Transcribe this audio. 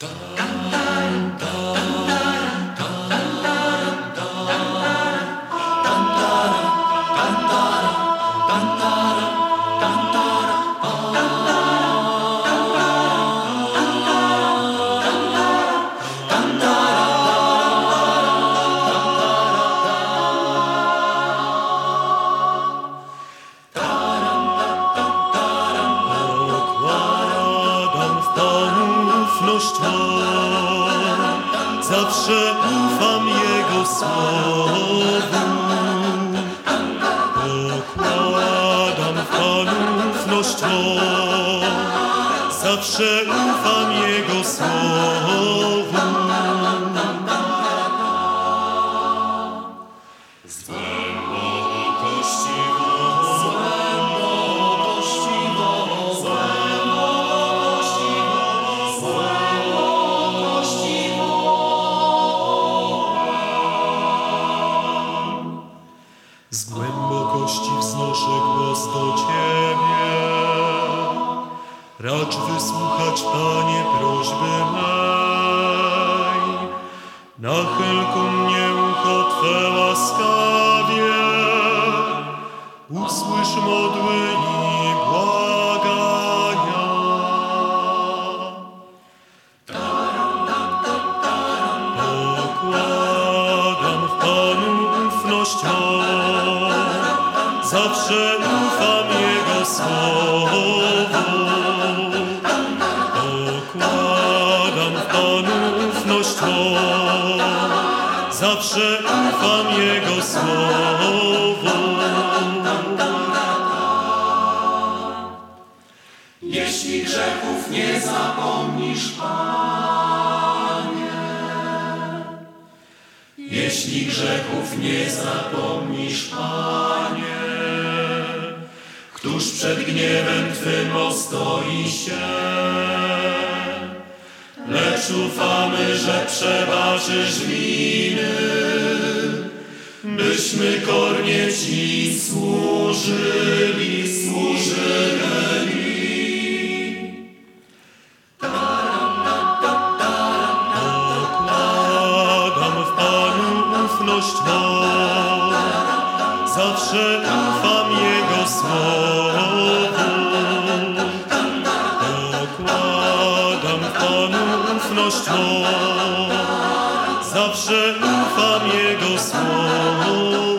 Pokładam Twą, zawsze ufam Jego słowu. Pokładam w Panu ufność zawsze ufam Jego słowu. Z głębokości wznoszę głos do Ciebie. Racz wysłuchać, Panie, prośby mej. Nachyl ku mnie ucho Twe łaskawie. Usłysz modły i błagania. Zawsze ufam Jego słowu. Pokładam w Panu ufność mą, zawsze ufam Jego słowu. Jeśli grzechów nie zapomnisz, Panie. Jeśli grzechów nie zapomnisz, Panie. Któż przed gniewem Twym ostoi się? Lecz ufamy, że przebaczysz winy, byśmy kornie Ci służyli, służyli. Pokładam w Panu ufność mą, zawsze ufam Jego słowu. Pokładam w Panu ufność mą, zawsze ufam Jego słowu.